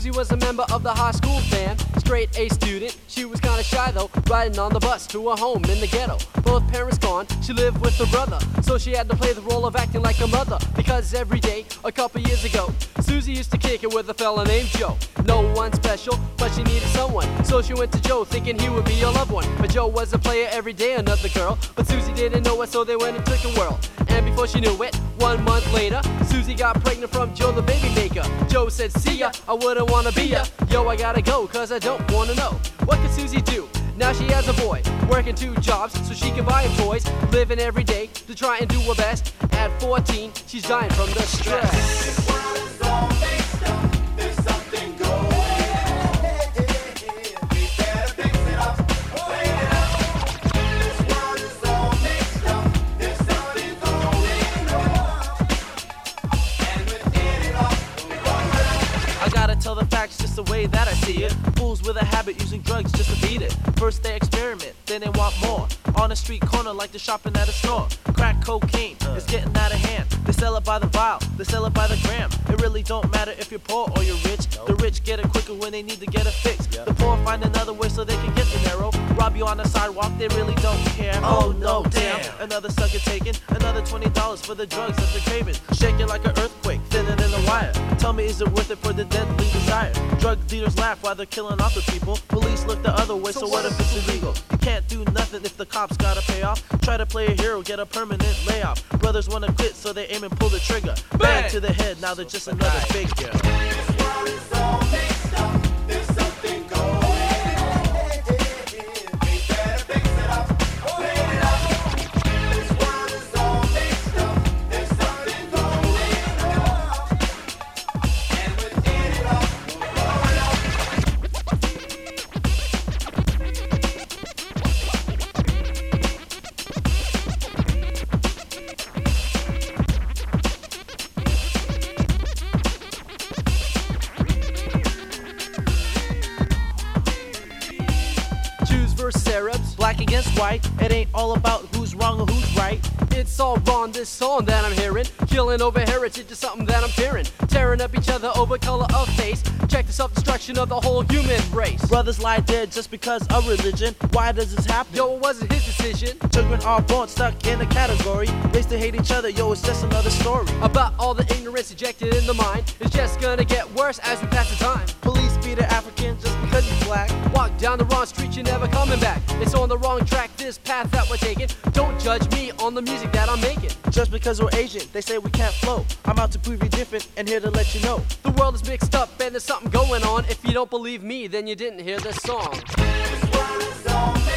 Susie was a member of the high school band, straight A student. She was kinda shy though, riding on the bus to a home in the ghetto. Both parents gone, she lived with her brother, so she had to play the role of acting like a mother. Because every day, a couple years ago, Susie used to kick it with a fella named Joe. No one special, but she needed someone, so she went to Joe thinking he would be a loved one. But Joe was a player every day, another girl, but Susie didn't know it, so they went and took a whirl. And before she knew it, one month later, Susie got pregnant from Joe the baby maker. Joe said, See ya, I wouldn't wanna be ya. Yo, I gotta go, cause I don't wanna know. What could Susie do? Now she has a boy, working two jobs so she can buy him toys, living every day to try and do her best. At 14, she's dying from the stress. Tell the facts just the way that I see it. Fools with a habit using drugs just to beat it. First they experiment, then they want more. On a street corner like they're shopping at a store. Crack cocaine is getting out of hand. They sell it by the vial, they sell it by the gram. It really don't matter if you're poor or you're rich. The rich get it quicker when they need to get a fix. The poor find another way so they can get dinero. Rob you on the sidewalk, they really don't care. Oh, oh no, damn. Another sucker taken, another twenty dollars for the drugs that they're craving. Shaking like an earthquake, thinner than a wire. Tell me, is it worth it for the deadly desire? Drug dealers laugh while they're killing off the people. Police look the other way, so what if it's illegal? You can't do nothing if the cops gotta pay off. Try to play a hero, get a permanent layoff. Brothers wanna quit, so they aim and pull the trigger. Bang to the head, now they're just another figure. Against white, it ain't all about who's wrong or who's right. It's all wrong, this song that I'm hearing. Killing over heritage is something that I'm fearing. Tearing up each other over color of face. Check the self destruction of the whole human race. Brothers lie dead just because of religion. Why does this happen? Yo, it wasn't his decision. Children are born stuck in a category. Raised to hate each other, yo, it's just another story. About all the ignorance ejected in the mind. It's just gonna get worse as we pass the time. Police beat an African just because he's black. Walk down the wrong street, you're never coming back. It's on the wrong track, this path that we're taking. Don't judge me on the music that I'm making. Just because we're Asian, they say we can't flow. I'm out to prove you different and here to let you know. The world is mixed up and there's something going on. If you don't believe me, then you didn't hear this song. This